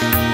Thank